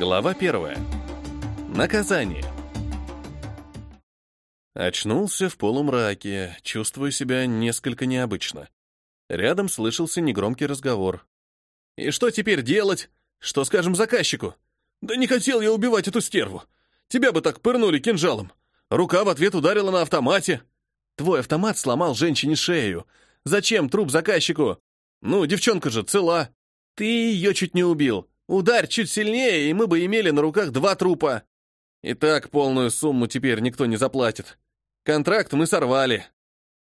Глава первая. Наказание. Очнулся в полумраке, чувствую себя несколько необычно. Рядом слышался негромкий разговор. «И что теперь делать? Что скажем заказчику?» «Да не хотел я убивать эту стерву. Тебя бы так пырнули кинжалом. Рука в ответ ударила на автомате. Твой автомат сломал женщине шею. Зачем труп заказчику? Ну, девчонка же цела. Ты ее чуть не убил. Ударь чуть сильнее, и мы бы имели на руках два трупа. И так полную сумму теперь никто не заплатит. Контракт мы сорвали.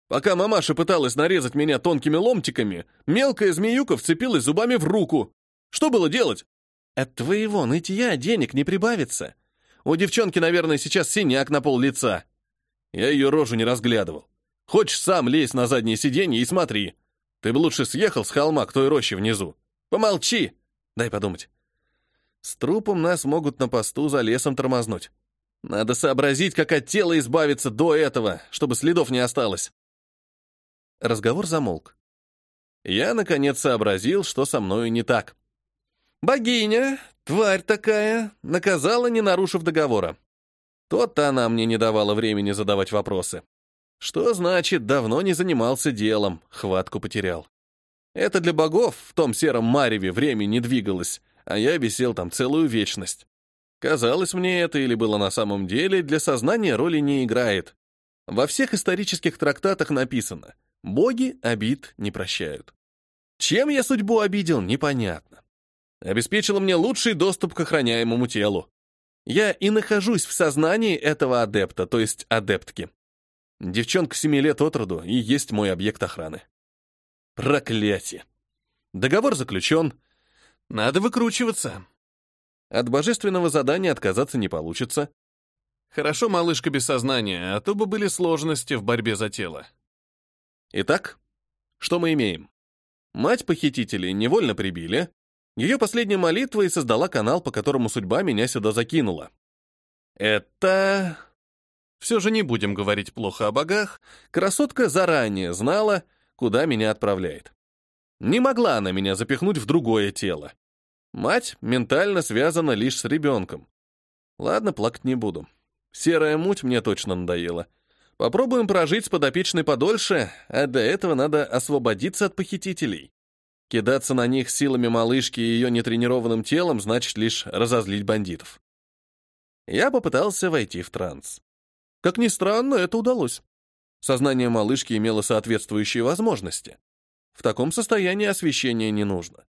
Пока мамаша пыталась нарезать меня тонкими ломтиками, мелкая змеюка вцепилась зубами в руку. Что было делать? От твоего нытья денег не прибавится. У девчонки, наверное, сейчас синяк на пол лица. Я ее рожу не разглядывал. Хочешь, сам лезь на заднее сиденье и смотри. Ты бы лучше съехал с холма к той роще внизу. Помолчи. Дай подумать. С трупом нас могут на посту за лесом тормознуть. Надо сообразить, как от тела избавиться до этого, чтобы следов не осталось. Разговор замолк. Я, наконец, сообразил, что со мною не так. Богиня, тварь такая, наказала, не нарушив договора. Тот-то она мне не давала времени задавать вопросы. Что значит, давно не занимался делом, хватку потерял. Это для богов в том сером мареве время не двигалось, а я висел там целую вечность. Казалось мне это или было на самом деле, для сознания роли не играет. Во всех исторических трактатах написано «боги обид не прощают». Чем я судьбу обидел, непонятно. Обеспечила мне лучший доступ к охраняемому телу. Я и нахожусь в сознании этого адепта, то есть адептки. Девчонка семи лет от роду и есть мой объект охраны. Проклятие. Договор заключен. Надо выкручиваться. От божественного задания отказаться не получится. Хорошо, малышка без сознания, а то бы были сложности в борьбе за тело. Итак, что мы имеем? Мать похитителей невольно прибили. Ее последняя молитва и создала канал, по которому судьба меня сюда закинула. Это... Все же не будем говорить плохо о богах. Красотка заранее знала, куда меня отправляет. Не могла она меня запихнуть в другое тело. Мать ментально связана лишь с ребенком. Ладно, плакать не буду. Серая муть мне точно надоела. Попробуем прожить с подопечной подольше, а для этого надо освободиться от похитителей. Кидаться на них силами малышки и ее нетренированным телом значит лишь разозлить бандитов. Я попытался войти в транс. Как ни странно, это удалось. Сознание малышки имело соответствующие возможности. В таком состоянии освещения не нужно.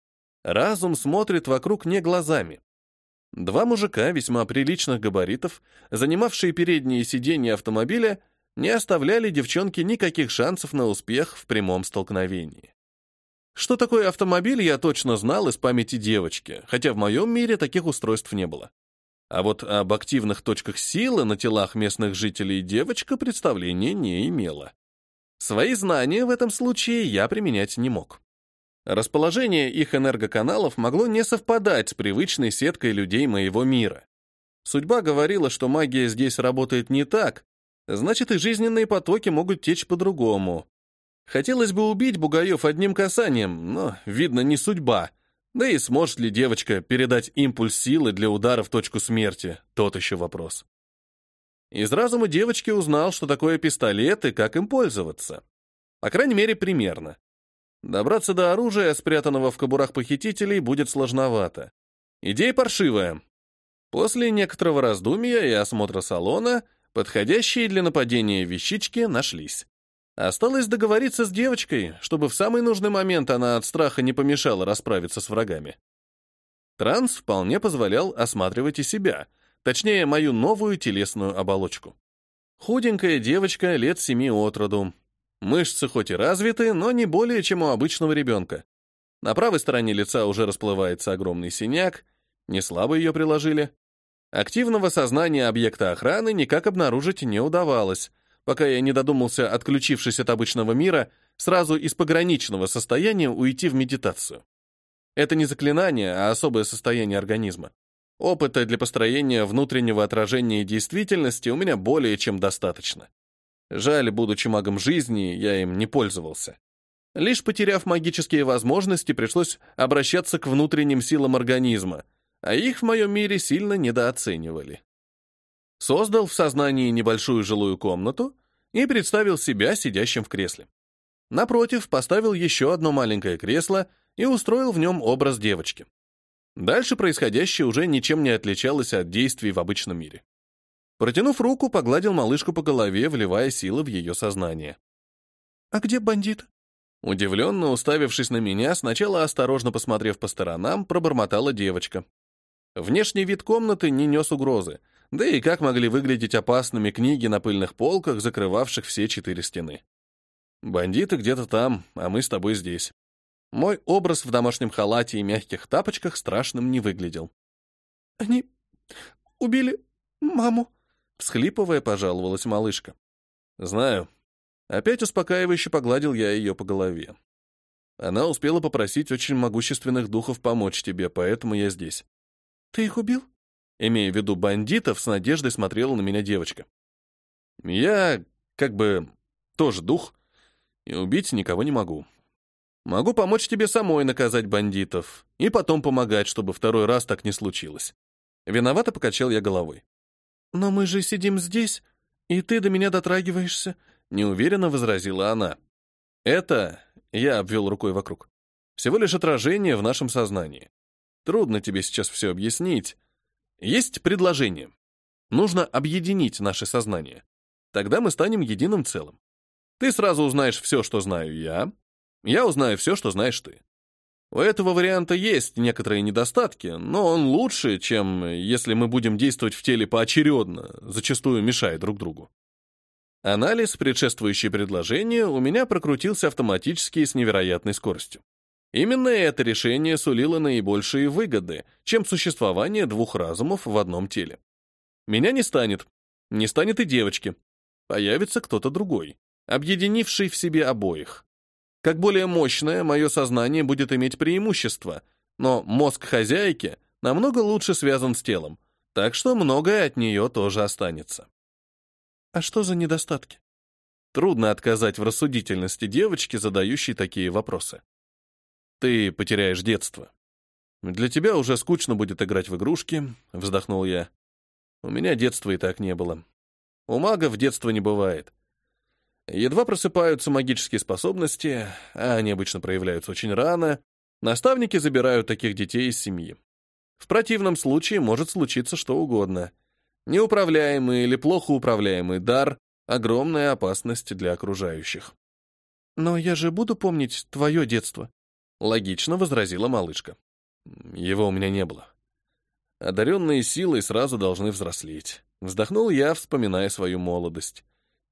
Разум смотрит вокруг не глазами. Два мужика весьма приличных габаритов, занимавшие передние сиденья автомобиля, не оставляли девчонке никаких шансов на успех в прямом столкновении. Что такое автомобиль, я точно знал из памяти девочки, хотя в моем мире таких устройств не было. А вот об активных точках силы на телах местных жителей девочка представления не имела. Свои знания в этом случае я применять не мог. Расположение их энергоканалов могло не совпадать с привычной сеткой людей моего мира. Судьба говорила, что магия здесь работает не так, значит и жизненные потоки могут течь по-другому. Хотелось бы убить бугаев одним касанием, но, видно, не судьба — да и сможет ли девочка передать импульс силы для удара в точку смерти, тот еще вопрос. Из разума девочки узнал, что такое пистолет и как им пользоваться. По крайней мере, примерно. Добраться до оружия, спрятанного в кобурах похитителей, будет сложновато. Идея паршивая. После некоторого раздумья и осмотра салона подходящие для нападения вещички нашлись. Осталось договориться с девочкой, чтобы в самый нужный момент она от страха не помешала расправиться с врагами. Транс вполне позволял осматривать и себя, точнее, мою новую телесную оболочку. Худенькая девочка лет семи от роду. Мышцы хоть и развиты, но не более, чем у обычного ребенка. На правой стороне лица уже расплывается огромный синяк, не слабо ее приложили. Активного сознания объекта охраны никак обнаружить не удавалось, пока я не додумался, отключившись от обычного мира, сразу из пограничного состояния уйти в медитацию. Это не заклинание, а особое состояние организма. Опыта для построения внутреннего отражения действительности у меня более чем достаточно. Жаль, будучи магом жизни, я им не пользовался. Лишь потеряв магические возможности, пришлось обращаться к внутренним силам организма, а их в моем мире сильно недооценивали. Создал в сознании небольшую жилую комнату и представил себя сидящим в кресле. Напротив, поставил еще одно маленькое кресло и устроил в нем образ девочки. Дальше происходящее уже ничем не отличалось от действий в обычном мире. Протянув руку, погладил малышку по голове, вливая силы в ее сознание. «А где бандит?» Удивленно уставившись на меня, сначала осторожно посмотрев по сторонам, пробормотала девочка. Внешний вид комнаты не нес угрозы, да и как могли выглядеть опасными книги на пыльных полках, закрывавших все четыре стены. Бандиты где-то там, а мы с тобой здесь. Мой образ в домашнем халате и мягких тапочках страшным не выглядел. «Они убили маму», — всхлипывая, пожаловалась малышка. «Знаю, Опять успокаивающе погладил я ее по голове. Она успела попросить очень могущественных духов помочь тебе, поэтому я здесь. Ты их убил? Имея в виду бандитов, с надеждой смотрела на меня девочка. Я, как бы, тоже дух, и убить никого не могу. Могу помочь тебе самой наказать бандитов, и потом помогать, чтобы второй раз так не случилось. Виновато покачал я головой. Но мы же сидим здесь, и ты до меня дотрагиваешься, неуверенно возразила она. Это, я обвел рукой вокруг, всего лишь отражение в нашем сознании. Трудно тебе сейчас все объяснить. Есть предложение. Нужно объединить наше сознание. Тогда мы станем единым целым. Ты сразу узнаешь все, что знаю я. Я узнаю все, что знаешь ты. У этого варианта есть некоторые недостатки, но он лучше, чем если мы будем действовать в теле поочередно, зачастую мешая друг другу. Анализ, предшествующий предложению, у меня прокрутился автоматически и с невероятной скоростью. Именно это решение сулило наибольшие выгоды, чем существование двух разумов в одном теле. Меня не станет, не станет и девочки. Появится кто-то другой, объединивший в себе обоих. Как более мощное, мое сознание будет иметь преимущество, но мозг хозяйки намного лучше связан с телом, так что многое от нее тоже останется. А что за недостатки? Трудно отказать в рассудительности девочки, задающей такие вопросы. Ты потеряешь детство. Для тебя уже скучно будет играть в игрушки, вздохнул я. У меня детства и так не было. У магов детства не бывает. Едва просыпаются магические способности, а они обычно проявляются очень рано, наставники забирают таких детей из семьи. В противном случае может случиться что угодно — Неуправляемый или плохо управляемый дар — огромная опасность для окружающих. «Но я же буду помнить твое детство», — логично возразила малышка. «Его у меня не было. Одаренные силой сразу должны взрослеть». Вздохнул я, вспоминая свою молодость.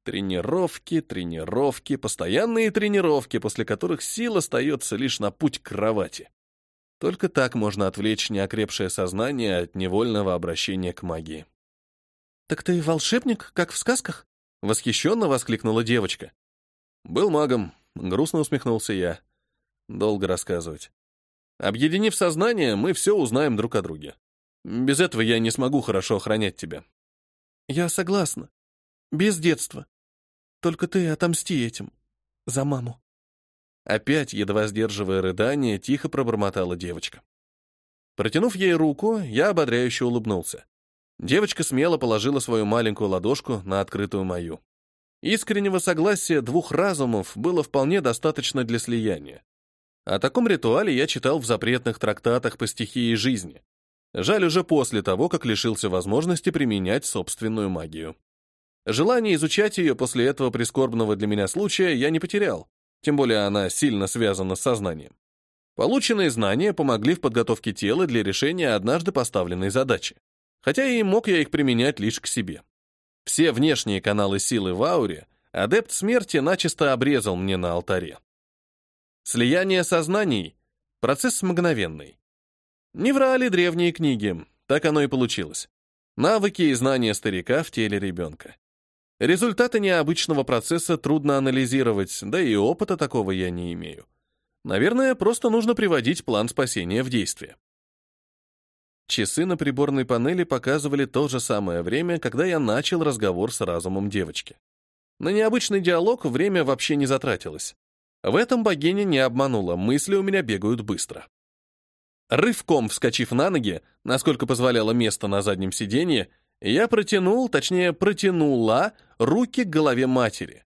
Тренировки, тренировки, постоянные тренировки, после которых сил остается лишь на путь к кровати. Только так можно отвлечь неокрепшее сознание от невольного обращения к магии. «Так ты волшебник, как в сказках?» — восхищенно воскликнула девочка. «Был магом», — грустно усмехнулся я. «Долго рассказывать. Объединив сознание, мы все узнаем друг о друге. Без этого я не смогу хорошо охранять тебя». «Я согласна. Без детства. Только ты отомсти этим. За маму». Опять, едва сдерживая рыдание, тихо пробормотала девочка. Протянув ей руку, я ободряюще улыбнулся. Девочка смело положила свою маленькую ладошку на открытую мою. Искреннего согласия двух разумов было вполне достаточно для слияния. О таком ритуале я читал в запретных трактатах по стихии жизни. Жаль уже после того, как лишился возможности применять собственную магию. Желание изучать ее после этого прискорбного для меня случая я не потерял, тем более она сильно связана с сознанием. Полученные знания помогли в подготовке тела для решения однажды поставленной задачи хотя и мог я их применять лишь к себе. Все внешние каналы силы в ауре адепт смерти начисто обрезал мне на алтаре. Слияние сознаний — процесс мгновенный. Не врали древние книги, так оно и получилось. Навыки и знания старика в теле ребенка. Результаты необычного процесса трудно анализировать, да и опыта такого я не имею. Наверное, просто нужно приводить план спасения в действие. Часы на приборной панели показывали то же самое время, когда я начал разговор с разумом девочки. На необычный диалог время вообще не затратилось. В этом богиня не обманула, мысли у меня бегают быстро. Рывком вскочив на ноги, насколько позволяло место на заднем сиденье, я протянул, точнее, протянула руки к голове матери.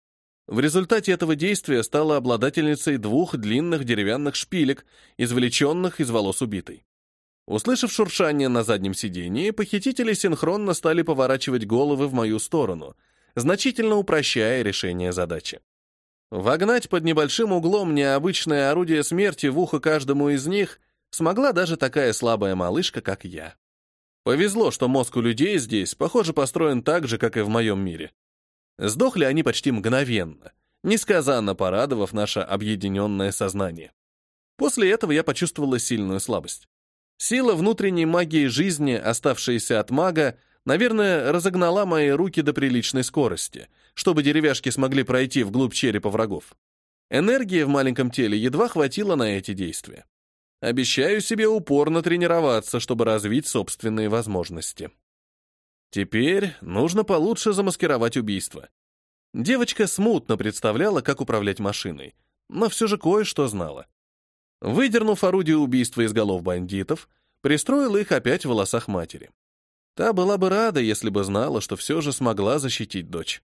В результате этого действия стала обладательницей двух длинных деревянных шпилек, извлеченных из волос убитой. Услышав шуршание на заднем сидении, похитители синхронно стали поворачивать головы в мою сторону, значительно упрощая решение задачи. Вогнать под небольшим углом необычное орудие смерти в ухо каждому из них смогла даже такая слабая малышка, как я. Повезло, что мозг у людей здесь, похоже, построен так же, как и в моем мире. Сдохли они почти мгновенно, несказанно порадовав наше объединенное сознание. После этого я почувствовала сильную слабость. Сила внутренней магии жизни, оставшаяся от мага, наверное, разогнала мои руки до приличной скорости, чтобы деревяшки смогли пройти вглубь черепа врагов. Энергии в маленьком теле едва хватило на эти действия. Обещаю себе упорно тренироваться, чтобы развить собственные возможности. Теперь нужно получше замаскировать убийство. Девочка смутно представляла, как управлять машиной, но все же кое-что знала. Выдернув орудие убийства из голов бандитов, пристроил их опять в волосах матери. Та была бы рада, если бы знала, что все же смогла защитить дочь.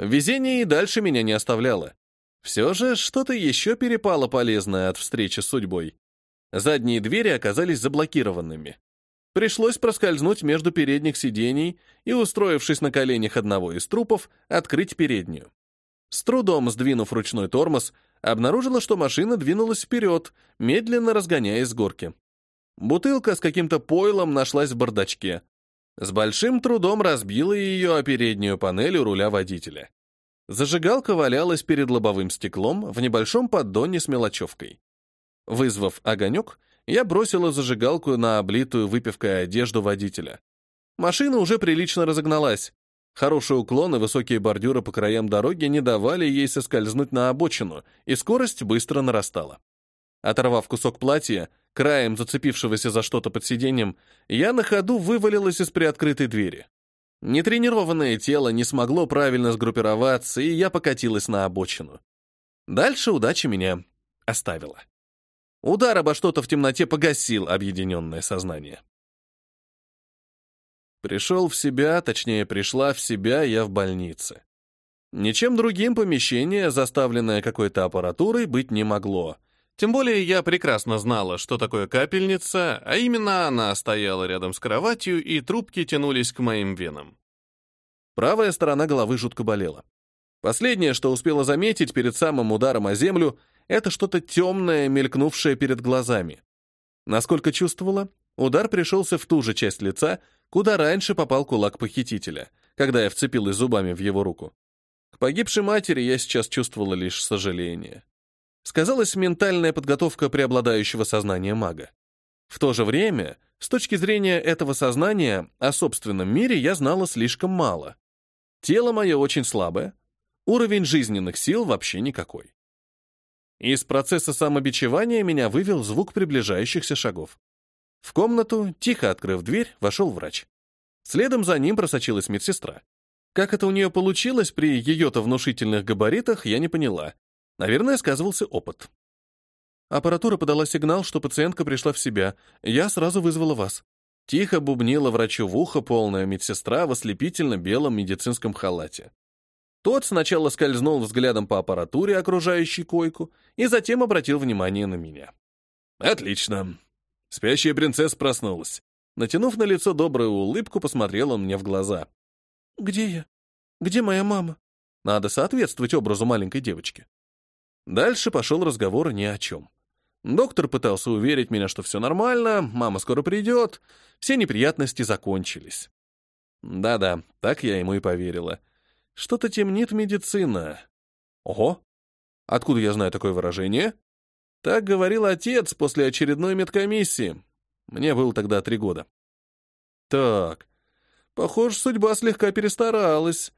Везение и дальше меня не оставляло. Все же что-то еще перепало полезное от встречи с судьбой. Задние двери оказались заблокированными. Пришлось проскользнуть между передних сидений и, устроившись на коленях одного из трупов, открыть переднюю. С трудом сдвинув ручной тормоз, обнаружила, что машина двинулась вперед, медленно разгоняясь с горки. Бутылка с каким-то пойлом нашлась в бардачке. С большим трудом разбила ее о переднюю панель у руля водителя. Зажигалка валялась перед лобовым стеклом в небольшом поддоне с мелочевкой. Вызвав огонек, я бросила зажигалку на облитую выпивкой одежду водителя. Машина уже прилично разогналась. Хороший уклон и высокие бордюры по краям дороги не давали ей соскользнуть на обочину, и скорость быстро нарастала. Оторвав кусок платья, краем зацепившегося за что-то под сиденьем, я на ходу вывалилась из приоткрытой двери. Нетренированное тело не смогло правильно сгруппироваться, и я покатилась на обочину. Дальше удача меня оставила. Удар обо что-то в темноте погасил объединенное сознание. Пришел в себя, точнее, пришла в себя я в больнице. Ничем другим помещение, заставленное какой-то аппаратурой, быть не могло. Тем более я прекрасно знала, что такое капельница, а именно она стояла рядом с кроватью, и трубки тянулись к моим венам. Правая сторона головы жутко болела. Последнее, что успела заметить перед самым ударом о землю, это что-то темное, мелькнувшее перед глазами. Насколько чувствовала, удар пришелся в ту же часть лица, куда раньше попал кулак похитителя, когда я вцепилась зубами в его руку. К погибшей матери я сейчас чувствовала лишь сожаление. Сказалась ментальная подготовка преобладающего сознания мага. В то же время, с точки зрения этого сознания, о собственном мире я знала слишком мало. Тело мое очень слабое, уровень жизненных сил вообще никакой. Из процесса самобичевания меня вывел звук приближающихся шагов. В комнату, тихо открыв дверь, вошел врач. Следом за ним просочилась медсестра. Как это у нее получилось при ее-то внушительных габаритах, я не поняла. Наверное, сказывался опыт. Аппаратура подала сигнал, что пациентка пришла в себя. Я сразу вызвала вас. Тихо бубнила врачу в ухо полная медсестра в ослепительно белом медицинском халате. Тот сначала скользнул взглядом по аппаратуре, окружающей койку, и затем обратил внимание на меня. «Отлично. Спящая принцесса проснулась. Натянув на лицо добрую улыбку, посмотрел он мне в глаза. «Где я? Где моя мама?» Надо соответствовать образу маленькой девочки. Дальше пошел разговор ни о чем. Доктор пытался уверить меня, что все нормально, мама скоро придет, все неприятности закончились. Да-да, так я ему и поверила. Что-то темнит медицина. Ого! Откуда я знаю такое выражение? Так говорил отец после очередной медкомиссии. Мне было тогда три года. Так, похоже, судьба слегка перестаралась.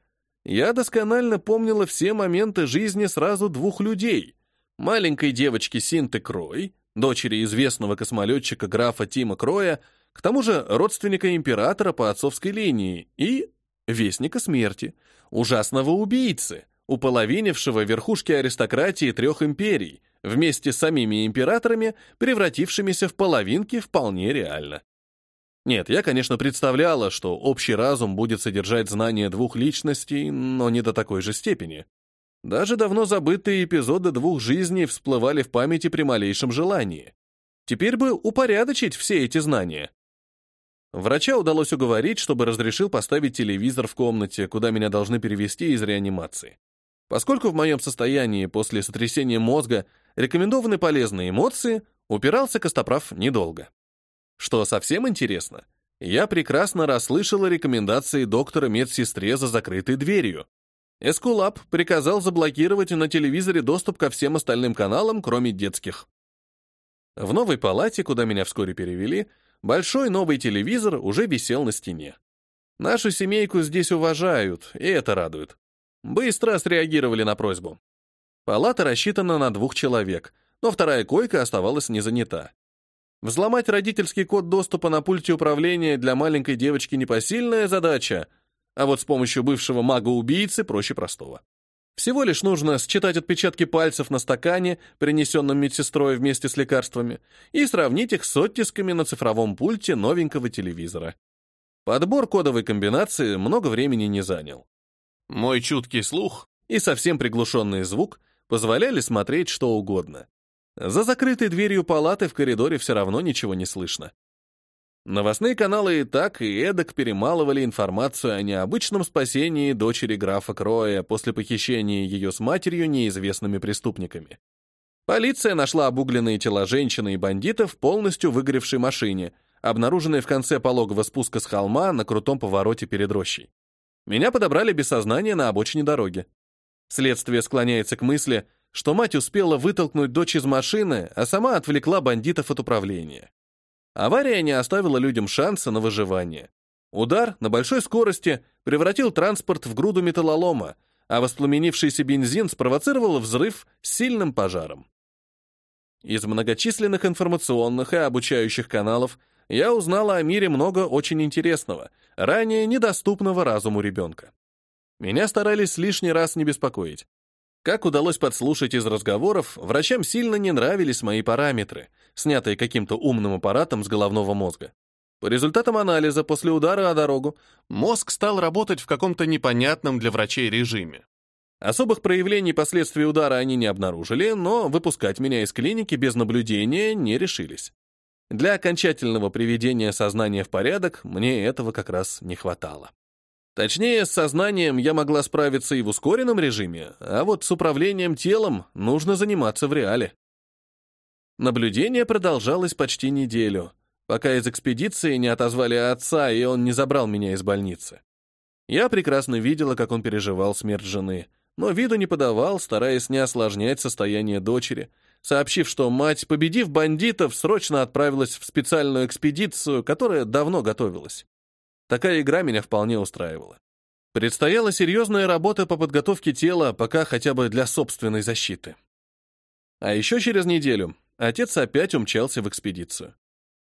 Я досконально помнила все моменты жизни сразу двух людей. Маленькой девочки Синты Крой, дочери известного космолетчика графа Тима Кроя, к тому же родственника императора по отцовской линии, и Вестника Смерти, ужасного убийцы, уполовинившего верхушки аристократии трех империй, вместе с самими императорами, превратившимися в половинки, вполне реально. Нет, я, конечно, представляла, что общий разум будет содержать знания двух личностей, но не до такой же степени. Даже давно забытые эпизоды двух жизней всплывали в памяти при малейшем желании. Теперь бы упорядочить все эти знания. Врача удалось уговорить, чтобы разрешил поставить телевизор в комнате, куда меня должны перевести из реанимации. Поскольку в моем состоянии после сотрясения мозга рекомендованы полезные эмоции, упирался Костоправ недолго. Что совсем интересно, я прекрасно расслышала рекомендации доктора медсестре за закрытой дверью. Эскулап приказал заблокировать на телевизоре доступ ко всем остальным каналам, кроме детских. В новой палате, куда меня вскоре перевели, большой новый телевизор уже висел на стене. Нашу семейку здесь уважают, и это радует. Быстро среагировали на просьбу. Палата рассчитана на двух человек, но вторая койка оставалась не занята. Взломать родительский код доступа на пульте управления для маленькой девочки непосильная задача, а вот с помощью бывшего мага-убийцы проще простого. Всего лишь нужно считать отпечатки пальцев на стакане, принесенном медсестрой вместе с лекарствами, и сравнить их с оттисками на цифровом пульте новенького телевизора. Подбор кодовой комбинации много времени не занял. Мой чуткий слух и совсем приглушенный звук позволяли смотреть что угодно. За закрытой дверью палаты в коридоре все равно ничего не слышно. Новостные каналы и так, и эдак перемалывали информацию о необычном спасении дочери графа Кроя после похищения ее с матерью неизвестными преступниками. Полиция нашла обугленные тела женщины и бандитов в полностью выгоревшей машине, обнаруженной в конце пологого спуска с холма на крутом повороте перед рощей. Меня подобрали без сознания на обочине дороги. Следствие склоняется к мысли, что мать успела вытолкнуть дочь из машины, а сама отвлекла бандитов от управления. Авария не оставила людям шанса на выживание. Удар на большой скорости превратил транспорт в груду металлолома, а воспламенившийся бензин спровоцировал взрыв с сильным пожаром. Из многочисленных информационных и обучающих каналов я узнала о мире много очень интересного, ранее недоступного разуму ребенка. Меня старались лишний раз не беспокоить. Как удалось подслушать из разговоров, врачам сильно не нравились мои параметры, снятые каким-то умным аппаратом с головного мозга. По результатам анализа после удара о дорогу мозг стал работать в каком-то непонятном для врачей режиме. Особых проявлений последствий удара они не обнаружили, но выпускать меня из клиники без наблюдения не решились. Для окончательного приведения сознания в порядок мне этого как раз не хватало. Точнее, с сознанием я могла справиться и в ускоренном режиме, а вот с управлением телом нужно заниматься в реале. Наблюдение продолжалось почти неделю, пока из экспедиции не отозвали отца, и он не забрал меня из больницы. Я прекрасно видела, как он переживал смерть жены, но виду не подавал, стараясь не осложнять состояние дочери, сообщив, что мать, победив бандитов, срочно отправилась в специальную экспедицию, которая давно готовилась. Такая игра меня вполне устраивала. Предстояла серьезная работа по подготовке тела, пока хотя бы для собственной защиты. А еще через неделю отец опять умчался в экспедицию.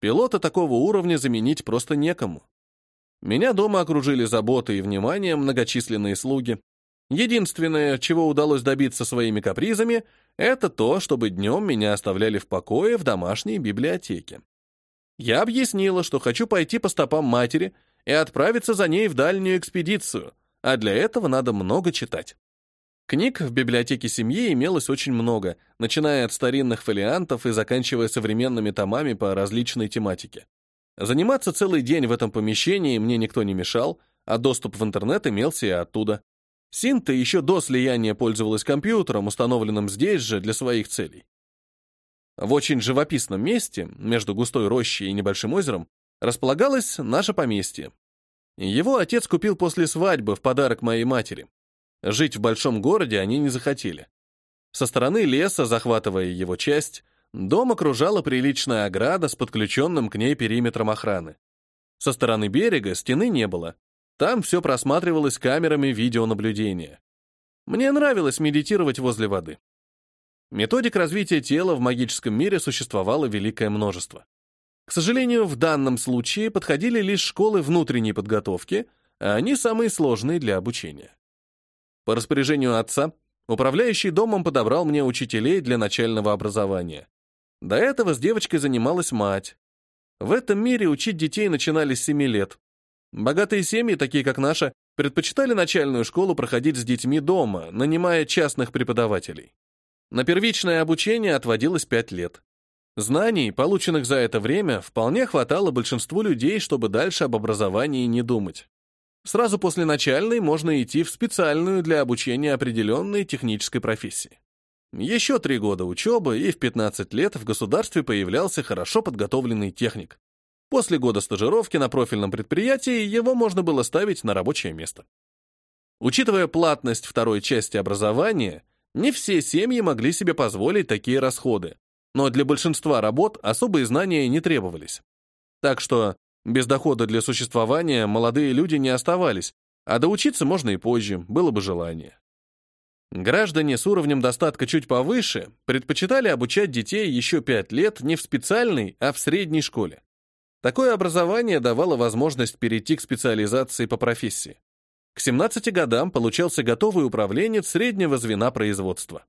Пилота такого уровня заменить просто некому. Меня дома окружили заботой и вниманием многочисленные слуги. Единственное, чего удалось добиться своими капризами, это то, чтобы днем меня оставляли в покое в домашней библиотеке. Я объяснила, что хочу пойти по стопам матери и отправиться за ней в дальнюю экспедицию, а для этого надо много читать. Книг в библиотеке семьи имелось очень много, начиная от старинных фолиантов и заканчивая современными томами по различной тематике. Заниматься целый день в этом помещении мне никто не мешал, а доступ в интернет имелся и оттуда. Синта еще до слияния пользовалась компьютером, установленным здесь же для своих целей. В очень живописном месте, между густой рощей и небольшим озером, располагалось наше поместье. Его отец купил после свадьбы в подарок моей матери. Жить в большом городе они не захотели. Со стороны леса, захватывая его часть, дом окружала приличная ограда с подключенным к ней периметром охраны. Со стороны берега стены не было. Там все просматривалось камерами видеонаблюдения. Мне нравилось медитировать возле воды. Методик развития тела в магическом мире существовало великое множество. К сожалению, в данном случае подходили лишь школы внутренней подготовки, а они самые сложные для обучения. По распоряжению отца Управляющий домом подобрал мне учителей для начального образования. До этого с девочкой занималась мать. В этом мире учить детей начинали с 7 лет. Богатые семьи, такие как наша, предпочитали начальную школу проходить с детьми дома, нанимая частных преподавателей. На первичное обучение отводилось 5 лет. Знаний, полученных за это время, вполне хватало большинству людей, чтобы дальше об образовании не думать. Сразу после начальной можно идти в специальную для обучения определенной технической профессии. Еще три года учебы, и в 15 лет в государстве появлялся хорошо подготовленный техник. После года стажировки на профильном предприятии его можно было ставить на рабочее место. Учитывая платность второй части образования, не все семьи могли себе позволить такие расходы, но для большинства работ особые знания не требовались. Так что без дохода для существования молодые люди не оставались, а доучиться можно и позже, было бы желание. Граждане с уровнем достатка чуть повыше предпочитали обучать детей еще пять лет не в специальной, а в средней школе. Такое образование давало возможность перейти к специализации по профессии. К 17 годам получался готовый управленец среднего звена производства.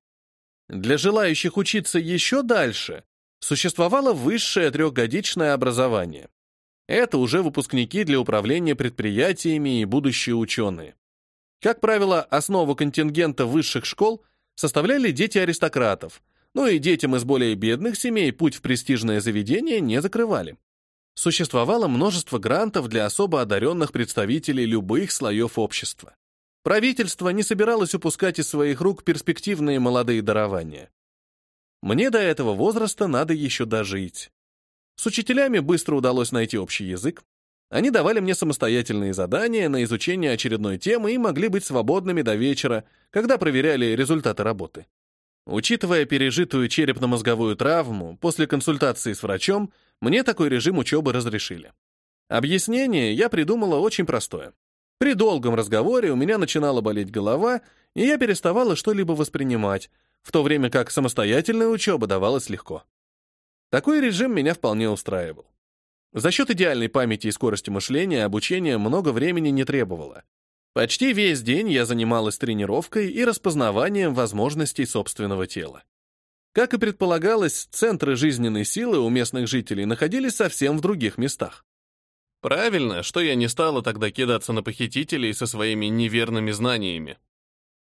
Для желающих учиться еще дальше существовало высшее трехгодичное образование. Это уже выпускники для управления предприятиями и будущие ученые. Как правило, основу контингента высших школ составляли дети аристократов, но и детям из более бедных семей путь в престижное заведение не закрывали существовало множество грантов для особо одаренных представителей любых слоев общества. Правительство не собиралось упускать из своих рук перспективные молодые дарования. Мне до этого возраста надо еще дожить. С учителями быстро удалось найти общий язык. Они давали мне самостоятельные задания на изучение очередной темы и могли быть свободными до вечера, когда проверяли результаты работы. Учитывая пережитую черепно-мозговую травму, после консультации с врачом мне такой режим учебы разрешили. Объяснение я придумала очень простое. При долгом разговоре у меня начинала болеть голова, и я переставала что-либо воспринимать, в то время как самостоятельная учеба давалась легко. Такой режим меня вполне устраивал. За счет идеальной памяти и скорости мышления обучение много времени не требовало. Почти весь день я занималась тренировкой и распознаванием возможностей собственного тела. Как и предполагалось, центры жизненной силы у местных жителей находились совсем в других местах. Правильно, что я не стала тогда кидаться на похитителей со своими неверными знаниями.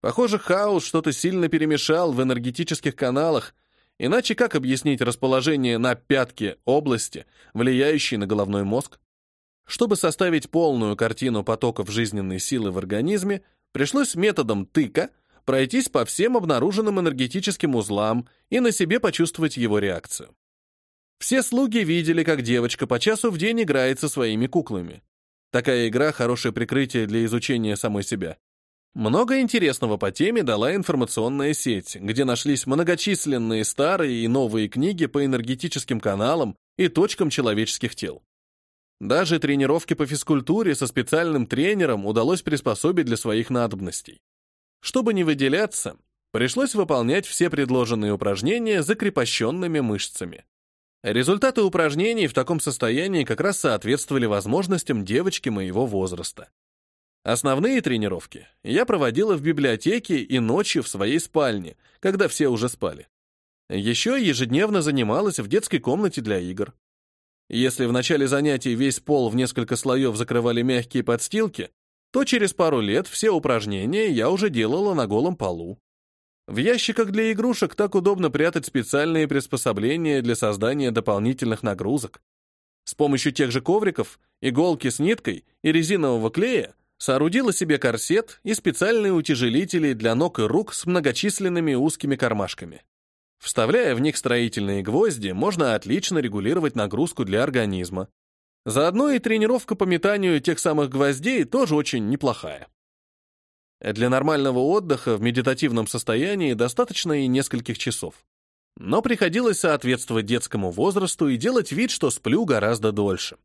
Похоже, хаос что-то сильно перемешал в энергетических каналах, иначе как объяснить расположение на пятке области, влияющей на головной мозг? Чтобы составить полную картину потоков жизненной силы в организме, пришлось методом тыка — пройтись по всем обнаруженным энергетическим узлам и на себе почувствовать его реакцию. Все слуги видели, как девочка по часу в день играет со своими куклами. Такая игра — хорошее прикрытие для изучения самой себя. Много интересного по теме дала информационная сеть, где нашлись многочисленные старые и новые книги по энергетическим каналам и точкам человеческих тел. Даже тренировки по физкультуре со специальным тренером удалось приспособить для своих надобностей. Чтобы не выделяться, пришлось выполнять все предложенные упражнения закрепощенными мышцами. Результаты упражнений в таком состоянии как раз соответствовали возможностям девочки моего возраста. Основные тренировки я проводила в библиотеке и ночью в своей спальне, когда все уже спали. Еще ежедневно занималась в детской комнате для игр. Если в начале занятий весь пол в несколько слоев закрывали мягкие подстилки, то через пару лет все упражнения я уже делала на голом полу. В ящиках для игрушек так удобно прятать специальные приспособления для создания дополнительных нагрузок. С помощью тех же ковриков, иголки с ниткой и резинового клея соорудила себе корсет и специальные утяжелители для ног и рук с многочисленными узкими кармашками. Вставляя в них строительные гвозди, можно отлично регулировать нагрузку для организма, Заодно и тренировка по метанию тех самых гвоздей тоже очень неплохая. Для нормального отдыха в медитативном состоянии достаточно и нескольких часов. Но приходилось соответствовать детскому возрасту и делать вид, что сплю гораздо дольше.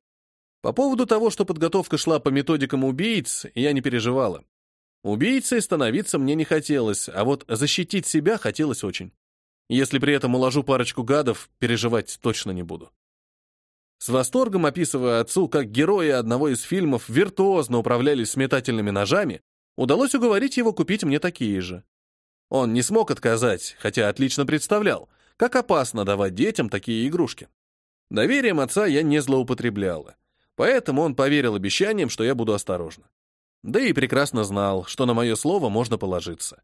По поводу того, что подготовка шла по методикам убийц, я не переживала. Убийцей становиться мне не хотелось, а вот защитить себя хотелось очень. Если при этом уложу парочку гадов, переживать точно не буду. С восторгом описывая отцу, как герои одного из фильмов виртуозно управлялись с метательными ножами, удалось уговорить его купить мне такие же. Он не смог отказать, хотя отлично представлял, как опасно давать детям такие игрушки. Доверием отца я не злоупотребляла, поэтому он поверил обещаниям, что я буду осторожна. Да и прекрасно знал, что на мое слово можно положиться.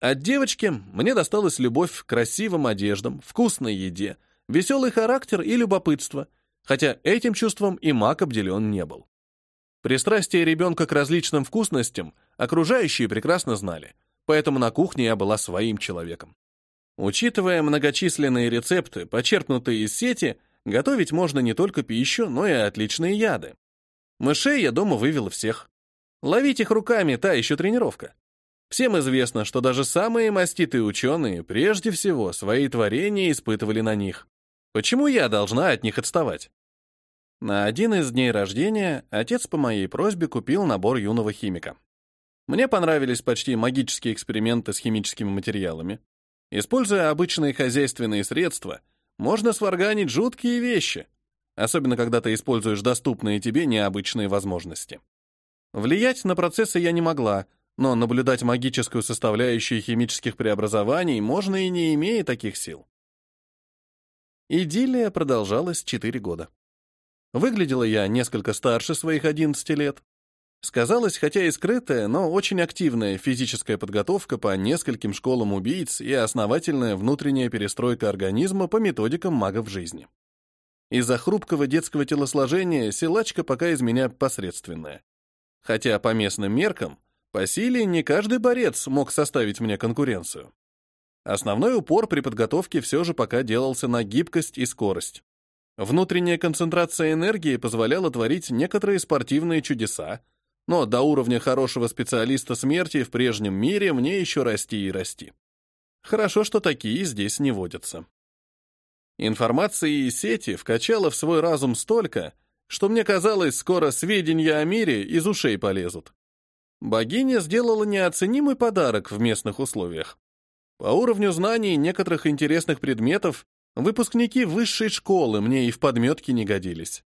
От девочки мне досталась любовь к красивым одеждам, вкусной еде, веселый характер и любопытство, хотя этим чувством и маг обделен не был. Пристрастие ребенка к различным вкусностям окружающие прекрасно знали, поэтому на кухне я была своим человеком. Учитывая многочисленные рецепты, почерпнутые из сети, готовить можно не только пищу, но и отличные яды. Мышей я дома вывел всех. Ловить их руками — та еще тренировка. Всем известно, что даже самые маститые ученые прежде всего свои творения испытывали на них. Почему я должна от них отставать? На один из дней рождения отец по моей просьбе купил набор юного химика. Мне понравились почти магические эксперименты с химическими материалами. Используя обычные хозяйственные средства, можно сварганить жуткие вещи, особенно когда ты используешь доступные тебе необычные возможности. Влиять на процессы я не могла, но наблюдать магическую составляющую химических преобразований можно и не имея таких сил. Идиллия продолжалась 4 года. Выглядела я несколько старше своих 11 лет. Сказалась, хотя и скрытая, но очень активная физическая подготовка по нескольким школам убийц и основательная внутренняя перестройка организма по методикам магов жизни. Из-за хрупкого детского телосложения силачка пока из меня посредственная. Хотя по местным меркам, по силе не каждый борец мог составить мне конкуренцию. Основной упор при подготовке все же пока делался на гибкость и скорость. Внутренняя концентрация энергии позволяла творить некоторые спортивные чудеса, но до уровня хорошего специалиста смерти в прежнем мире мне еще расти и расти. Хорошо, что такие здесь не водятся. Информации из сети вкачала в свой разум столько, что мне казалось, скоро сведения о мире из ушей полезут. Богиня сделала неоценимый подарок в местных условиях. По уровню знаний некоторых интересных предметов Выпускники высшей школы мне и в подметке не годились.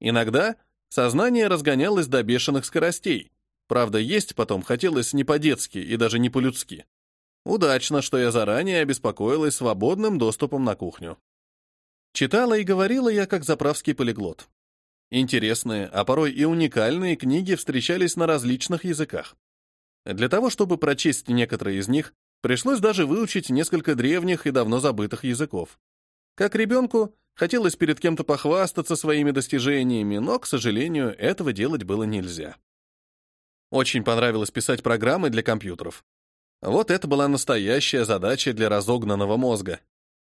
Иногда сознание разгонялось до бешеных скоростей. Правда, есть потом хотелось не по-детски и даже не по-людски. Удачно, что я заранее обеспокоилась свободным доступом на кухню. Читала и говорила я как заправский полиглот. Интересные, а порой и уникальные книги встречались на различных языках. Для того, чтобы прочесть некоторые из них, пришлось даже выучить несколько древних и давно забытых языков. Как ребенку, хотелось перед кем-то похвастаться своими достижениями, но, к сожалению, этого делать было нельзя. Очень понравилось писать программы для компьютеров. Вот это была настоящая задача для разогнанного мозга.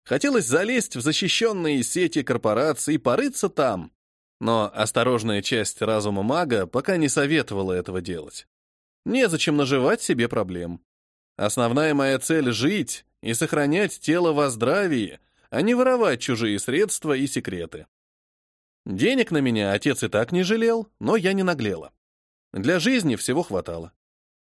Хотелось залезть в защищенные сети корпораций и порыться там. Но осторожная часть разума мага пока не советовала этого делать. Незачем наживать себе проблем. Основная моя цель — жить и сохранять тело во здравии, а не воровать чужие средства и секреты. Денег на меня отец и так не жалел, но я не наглела. Для жизни всего хватало.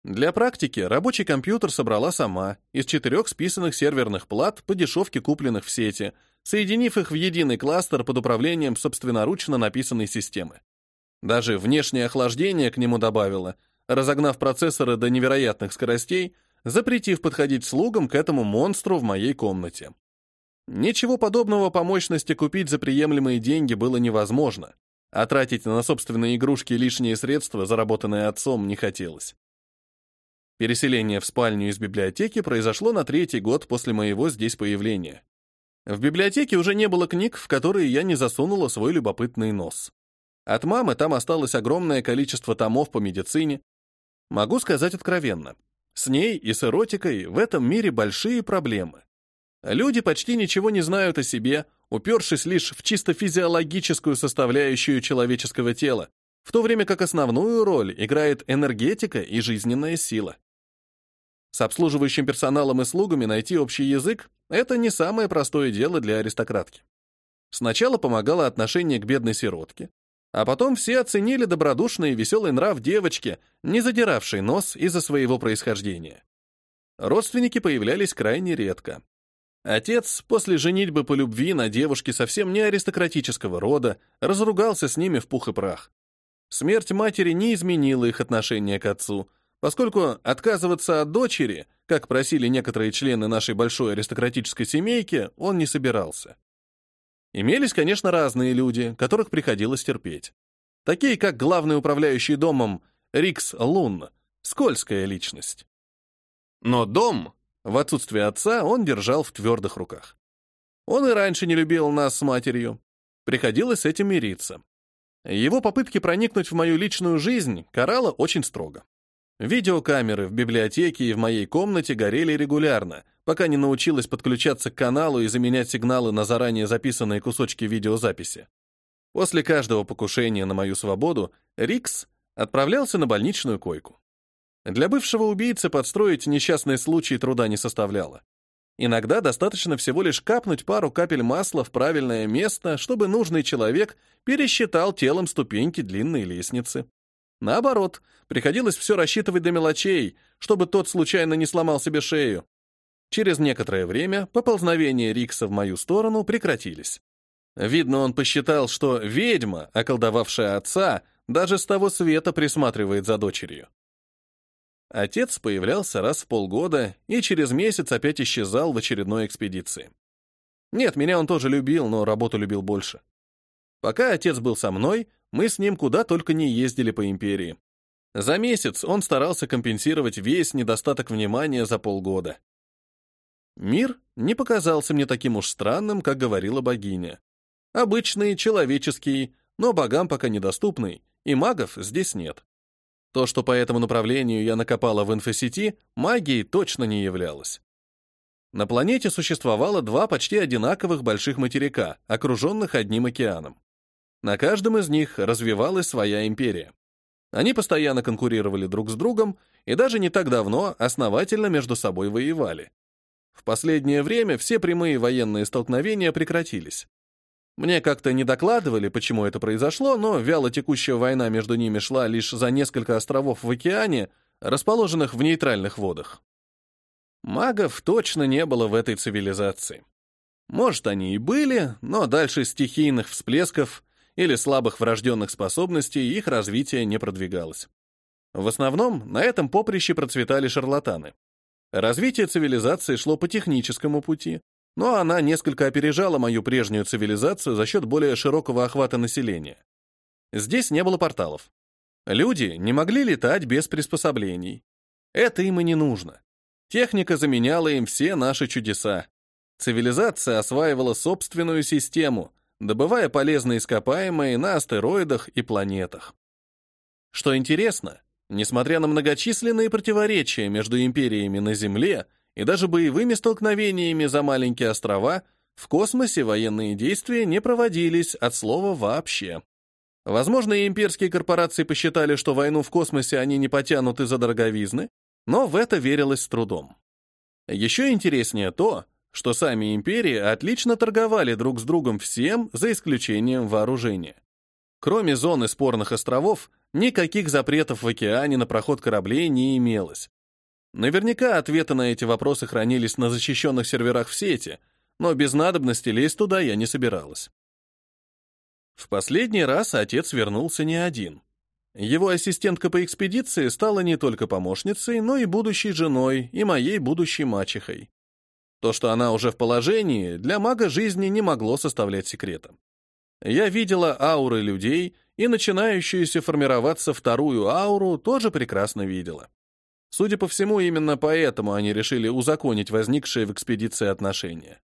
Для практики рабочий компьютер собрала сама из четырех списанных серверных плат по дешевке купленных в сети, соединив их в единый кластер под управлением собственноручно написанной системы. Даже внешнее охлаждение к нему добавила, разогнав процессоры до невероятных скоростей, запретив подходить слугам к этому монстру в моей комнате. Ничего подобного по мощности купить за приемлемые деньги было невозможно, а тратить на собственные игрушки лишние средства, заработанные отцом, не хотелось. Переселение в спальню из библиотеки произошло на третий год после моего здесь появления. В библиотеке уже не было книг, в которые я не засунула свой любопытный нос. От мамы там осталось огромное количество томов по медицине. Могу сказать откровенно, с ней и с эротикой в этом мире большие проблемы. Люди почти ничего не знают о себе, упершись лишь в чисто физиологическую составляющую человеческого тела, в то время как основную роль играет энергетика и жизненная сила. С обслуживающим персоналом и слугами найти общий язык — это не самое простое дело для аристократки. Сначала помогало отношение к бедной сиротке, а потом все оценили добродушный и веселый нрав девочки, не задиравшей нос из-за своего происхождения. Родственники появлялись крайне редко, Отец после женитьбы по любви на девушке совсем не аристократического рода разругался с ними в пух и прах. Смерть матери не изменила их отношение к отцу, поскольку отказываться от дочери, как просили некоторые члены нашей большой аристократической семейки, он не собирался. Имелись, конечно, разные люди, которых приходилось терпеть. Такие, как главный управляющий домом Рикс Лун, скользкая личность. Но дом, в отсутствие отца, он держал в твердых руках. Он и раньше не любил нас с матерью. Приходилось с этим мириться. Его попытки проникнуть в мою личную жизнь карала очень строго. Видеокамеры в библиотеке и в моей комнате горели регулярно, пока не научилась подключаться к каналу и заменять сигналы на заранее записанные кусочки видеозаписи. После каждого покушения на мою свободу Рикс отправлялся на больничную койку. Для бывшего убийцы подстроить несчастный случай труда не составляло. Иногда достаточно всего лишь капнуть пару капель масла в правильное место, чтобы нужный человек пересчитал телом ступеньки длинной лестницы. Наоборот, приходилось все рассчитывать до мелочей, чтобы тот случайно не сломал себе шею. Через некоторое время поползновения Рикса в мою сторону прекратились. Видно, он посчитал, что ведьма, околдовавшая отца, даже с того света присматривает за дочерью. Отец появлялся раз в полгода и через месяц опять исчезал в очередной экспедиции. Нет, меня он тоже любил, но работу любил больше. Пока отец был со мной, мы с ним куда только не ездили по империи. За месяц он старался компенсировать весь недостаток внимания за полгода. Мир не показался мне таким уж странным, как говорила богиня. Обычный, человеческий, но богам пока недоступный, и магов здесь нет. То, что по этому направлению я накопала в инфосети, магией точно не являлось. На планете существовало два почти одинаковых больших материка, окруженных одним океаном. На каждом из них развивалась своя империя. Они постоянно конкурировали друг с другом и даже не так давно основательно между собой воевали. В последнее время все прямые военные столкновения прекратились. Мне как-то не докладывали, почему это произошло, но вяло текущая война между ними шла лишь за несколько островов в океане, расположенных в нейтральных водах. Магов точно не было в этой цивилизации. Может, они и были, но дальше стихийных всплесков или слабых врожденных способностей их развитие не продвигалось. В основном на этом поприще процветали шарлатаны. Развитие цивилизации шло по техническому пути, но она несколько опережала мою прежнюю цивилизацию за счет более широкого охвата населения. Здесь не было порталов. Люди не могли летать без приспособлений. Это им и не нужно. Техника заменяла им все наши чудеса. Цивилизация осваивала собственную систему, добывая полезные ископаемые на астероидах и планетах. Что интересно, несмотря на многочисленные противоречия между империями на Земле, и даже боевыми столкновениями за маленькие острова в космосе военные действия не проводились от слова «вообще». Возможно, и имперские корпорации посчитали, что войну в космосе они не потянут из-за дороговизны, но в это верилось с трудом. Еще интереснее то, что сами империи отлично торговали друг с другом всем, за исключением вооружения. Кроме зоны спорных островов, никаких запретов в океане на проход кораблей не имелось, Наверняка ответы на эти вопросы хранились на защищенных серверах в сети, но без надобности лезть туда я не собиралась. В последний раз отец вернулся не один. Его ассистентка по экспедиции стала не только помощницей, но и будущей женой и моей будущей мачехой. То, что она уже в положении, для мага жизни не могло составлять секрета. Я видела ауры людей, и начинающуюся формироваться вторую ауру тоже прекрасно видела. Судя по всему, именно поэтому они решили узаконить возникшие в экспедиции отношения.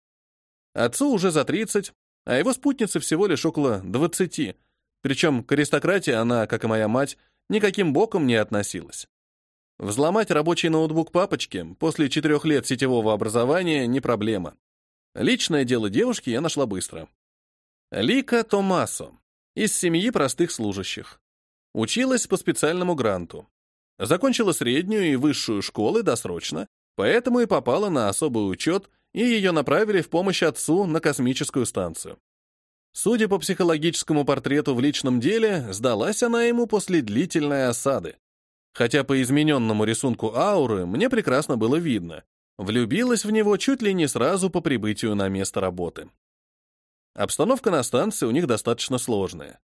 Отцу уже за 30, а его спутнице всего лишь около 20, причем к аристократии она, как и моя мать, никаким боком не относилась. Взломать рабочий ноутбук папочки после четырех лет сетевого образования не проблема. Личное дело девушки я нашла быстро. Лика Томасо, из семьи простых служащих. Училась по специальному гранту. Закончила среднюю и высшую школы досрочно, поэтому и попала на особый учет, и ее направили в помощь отцу на космическую станцию. Судя по психологическому портрету в личном деле, сдалась она ему после длительной осады. Хотя по измененному рисунку ауры мне прекрасно было видно. Влюбилась в него чуть ли не сразу по прибытию на место работы. Обстановка на станции у них достаточно сложная.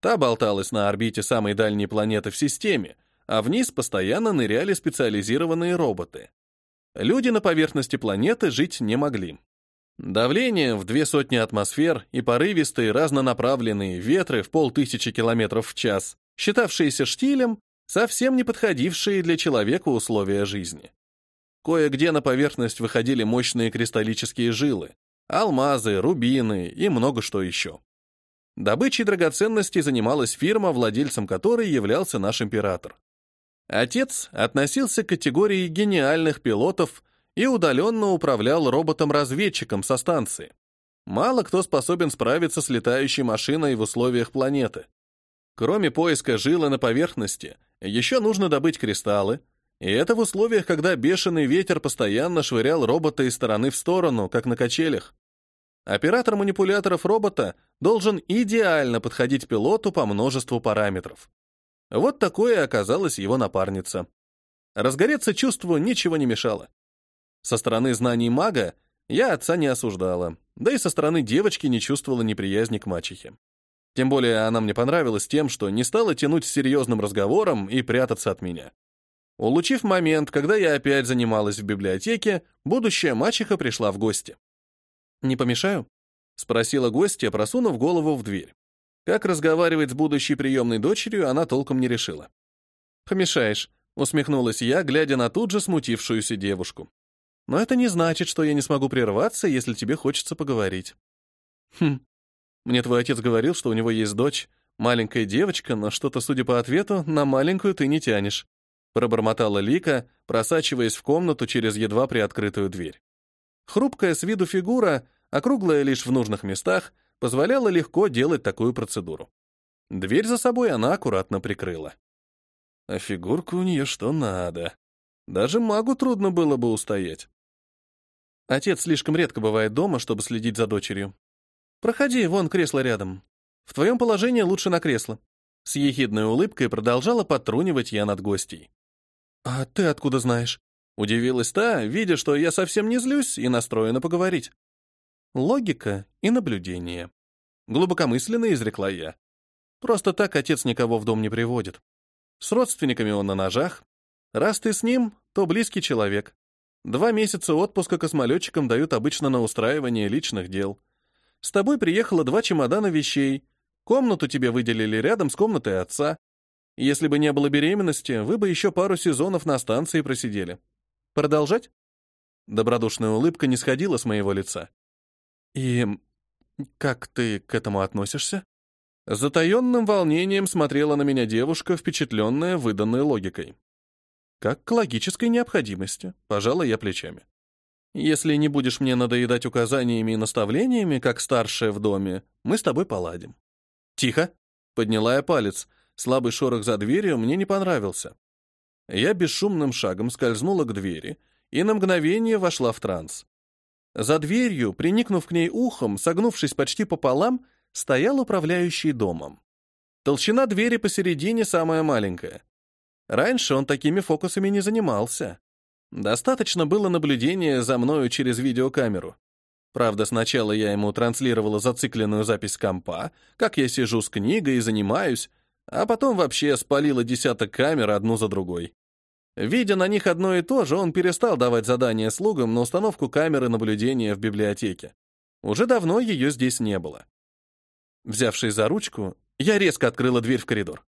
Та болталась на орбите самой дальней планеты в системе, а вниз постоянно ныряли специализированные роботы. Люди на поверхности планеты жить не могли. Давление в две сотни атмосфер и порывистые разнонаправленные ветры в полтысячи километров в час, считавшиеся штилем, совсем не подходившие для человека условия жизни. Кое-где на поверхность выходили мощные кристаллические жилы, алмазы, рубины и много что еще. Добычей драгоценностей занималась фирма, владельцем которой являлся наш император. Отец относился к категории гениальных пилотов и удаленно управлял роботом-разведчиком со станции. Мало кто способен справиться с летающей машиной в условиях планеты. Кроме поиска жилы на поверхности, еще нужно добыть кристаллы, и это в условиях, когда бешеный ветер постоянно швырял робота из стороны в сторону, как на качелях. Оператор манипуляторов робота должен идеально подходить пилоту по множеству параметров. Вот такое оказалась его напарница. Разгореться чувству ничего не мешало. Со стороны знаний мага я отца не осуждала, да и со стороны девочки не чувствовала неприязни к мачехе. Тем более она мне понравилась тем, что не стала тянуть с серьезным разговором и прятаться от меня. Улучив момент, когда я опять занималась в библиотеке, будущая мачеха пришла в гости. «Не помешаю?» — спросила гостья, просунув голову в дверь. Как разговаривать с будущей приемной дочерью, она толком не решила. «Помешаешь», — усмехнулась я, глядя на тут же смутившуюся девушку. «Но это не значит, что я не смогу прерваться, если тебе хочется поговорить». «Хм, мне твой отец говорил, что у него есть дочь, маленькая девочка, но что-то, судя по ответу, на маленькую ты не тянешь», пробормотала Лика, просачиваясь в комнату через едва приоткрытую дверь. Хрупкая с виду фигура, округлая лишь в нужных местах, позволяла легко делать такую процедуру. Дверь за собой она аккуратно прикрыла. А фигурка у нее что надо. Даже магу трудно было бы устоять. Отец слишком редко бывает дома, чтобы следить за дочерью. Проходи, вон кресло рядом. В твоем положении лучше на кресло. С ехидной улыбкой продолжала подтрунивать я над гостей. «А ты откуда знаешь?» Удивилась та, видя, что я совсем не злюсь и настроена поговорить. Логика и наблюдение. Глубокомысленно изрекла я. Просто так отец никого в дом не приводит. С родственниками он на ножах. Раз ты с ним, то близкий человек. Два месяца отпуска космолетчикам дают обычно на устраивание личных дел. С тобой приехало два чемодана вещей. Комнату тебе выделили рядом с комнатой отца. Если бы не было беременности, вы бы еще пару сезонов на станции просидели. Продолжать? Добродушная улыбка не сходила с моего лица. «И как ты к этому относишься?» Затаенным волнением смотрела на меня девушка, впечатленная выданной логикой. «Как к логической необходимости», — пожала я плечами. «Если не будешь мне надоедать указаниями и наставлениями, как старшая в доме, мы с тобой поладим». «Тихо!» — подняла я палец. Слабый шорох за дверью мне не понравился. Я бесшумным шагом скользнула к двери и на мгновение вошла в транс. За дверью, приникнув к ней ухом, согнувшись почти пополам, стоял управляющий домом. Толщина двери посередине самая маленькая. Раньше он такими фокусами не занимался. Достаточно было наблюдения за мною через видеокамеру. Правда, сначала я ему транслировала зацикленную запись компа, как я сижу с книгой и занимаюсь, а потом вообще спалила десяток камер одну за другой. Видя на них одно и то же, он перестал давать задания слугам на установку камеры наблюдения в библиотеке. Уже давно ее здесь не было. Взявшись за ручку, я резко открыла дверь в коридор.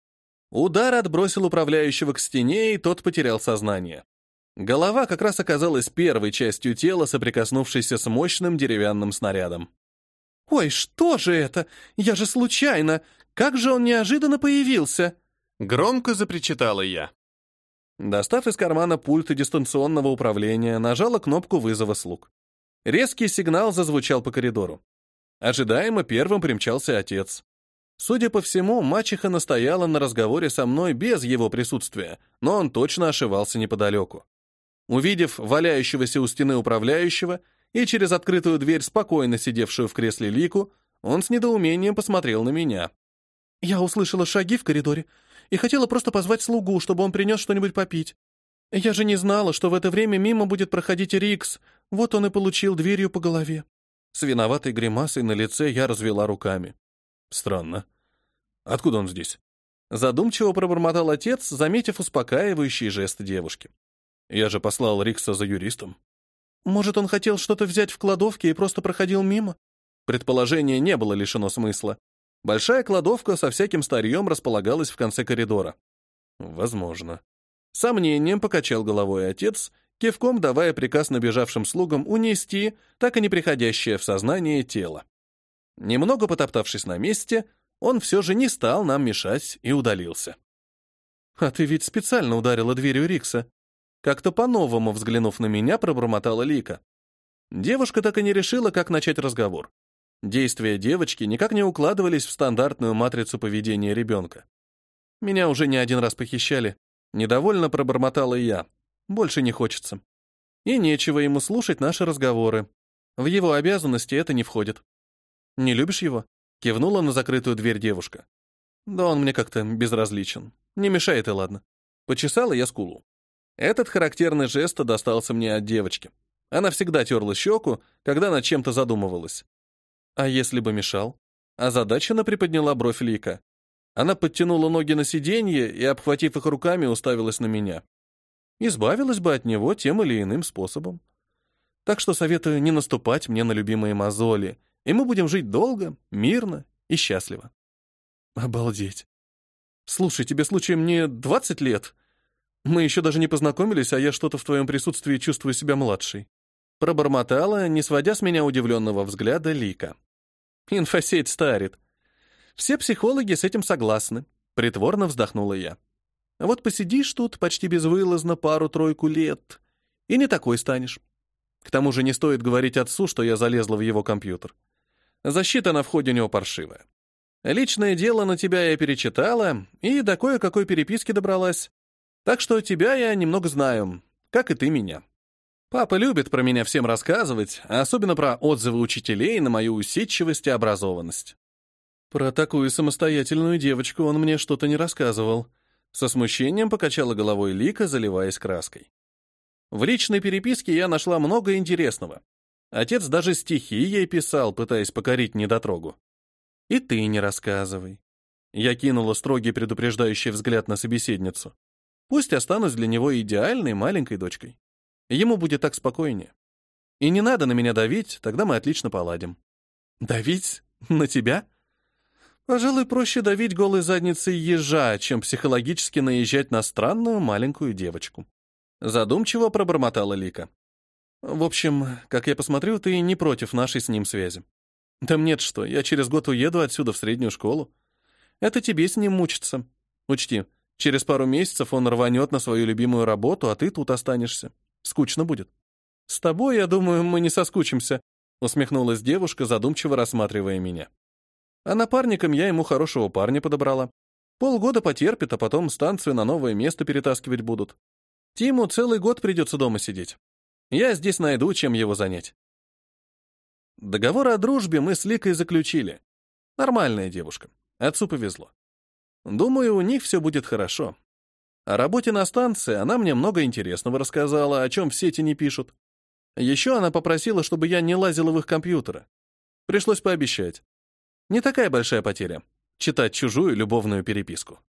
Удар отбросил управляющего к стене, и тот потерял сознание. Голова как раз оказалась первой частью тела, соприкоснувшейся с мощным деревянным снарядом. «Ой, что же это? Я же случайно! Как же он неожиданно появился!» Громко запричитала я. Достав из кармана пульт дистанционного управления, нажала кнопку вызова слуг. Резкий сигнал зазвучал по коридору. Ожидаемо первым примчался отец. Судя по всему, мачеха настояла на разговоре со мной без его присутствия, но он точно ошивался неподалеку. Увидев валяющегося у стены управляющего и через открытую дверь спокойно сидевшую в кресле Лику, он с недоумением посмотрел на меня. «Я услышала шаги в коридоре и хотела просто позвать слугу, чтобы он принес что-нибудь попить. Я же не знала, что в это время мимо будет проходить Рикс, вот он и получил дверью по голове». С виноватой гримасой на лице я развела руками. «Странно. Откуда он здесь?» Задумчиво пробормотал отец, заметив успокаивающий жест девушки. Я же послал Рикса за юристом. Может, он хотел что-то взять в кладовке и просто проходил мимо? Предположение не было лишено смысла. Большая кладовка со всяким старьем располагалась в конце коридора. Возможно. Сомнением покачал головой отец, кивком давая приказ набежавшим слугам унести так и не приходящее в сознание тело. Немного потоптавшись на месте, он все же не стал нам мешать и удалился. «А ты ведь специально ударила дверью Рикса», как-то по-новому взглянув на меня, пробормотала Лика. Девушка так и не решила, как начать разговор. Действия девочки никак не укладывались в стандартную матрицу поведения ребенка. Меня уже не один раз похищали. Недовольно пробормотала я. Больше не хочется. И нечего ему слушать наши разговоры. В его обязанности это не входит. «Не любишь его?» — кивнула на закрытую дверь девушка. «Да он мне как-то безразличен. Не мешает и ладно». Почесала я скулу. Этот характерный жест достался мне от девочки. Она всегда терла щеку, когда над чем-то задумывалась. А если бы мешал? Озадаченно приподняла бровь Лика. Она подтянула ноги на сиденье и, обхватив их руками, уставилась на меня. Избавилась бы от него тем или иным способом. Так что советую не наступать мне на любимые мозоли, и мы будем жить долго, мирно и счастливо. Обалдеть. Слушай, тебе случаем не двадцать лет? Мы еще даже не познакомились, а я что-то в твоем присутствии чувствую себя младшей. Пробормотала, не сводя с меня удивленного взгляда, Лика. Инфосеть старит. Все психологи с этим согласны. Притворно вздохнула я. Вот посидишь тут почти безвылазно пару-тройку лет, и не такой станешь. К тому же не стоит говорить отцу, что я залезла в его компьютер. Защита на входе у него паршивая. Личное дело на тебя я перечитала, и до кое-какой переписки добралась. Так что тебя я немного знаю, как и ты меня. Папа любит про меня всем рассказывать, особенно про отзывы учителей на мою усидчивость и образованность. Про такую самостоятельную девочку он мне что-то не рассказывал. Со смущением покачала головой Лика, заливаясь краской. В личной переписке я нашла много интересного. Отец даже стихи ей писал, пытаясь покорить недотрогу. И ты не рассказывай. Я кинула строгий предупреждающий взгляд на собеседницу. Пусть останусь для него идеальной маленькой дочкой. Ему будет так спокойнее. И не надо на меня давить, тогда мы отлично поладим. Давить? На тебя? Пожалуй, проще давить голой задницей ежа, чем психологически наезжать на странную маленькую девочку. Задумчиво пробормотала Лика. В общем, как я посмотрю, ты не против нашей с ним связи. Да нет что, я через год уеду отсюда в среднюю школу. Это тебе с ним мучиться. Учти, Через пару месяцев он рванет на свою любимую работу, а ты тут останешься. Скучно будет. С тобой, я думаю, мы не соскучимся, усмехнулась девушка, задумчиво рассматривая меня. А напарником я ему хорошего парня подобрала. Полгода потерпит, а потом станцию на новое место перетаскивать будут. Тиму целый год придется дома сидеть. Я здесь найду, чем его занять. Договор о дружбе мы с Ликой заключили. Нормальная девушка. Отцу повезло. Думаю, у них все будет хорошо. О работе на станции она мне много интересного рассказала, о чем в сети не пишут. Еще она попросила, чтобы я не лазила в их компьютеры. Пришлось пообещать. Не такая большая потеря — читать чужую любовную переписку.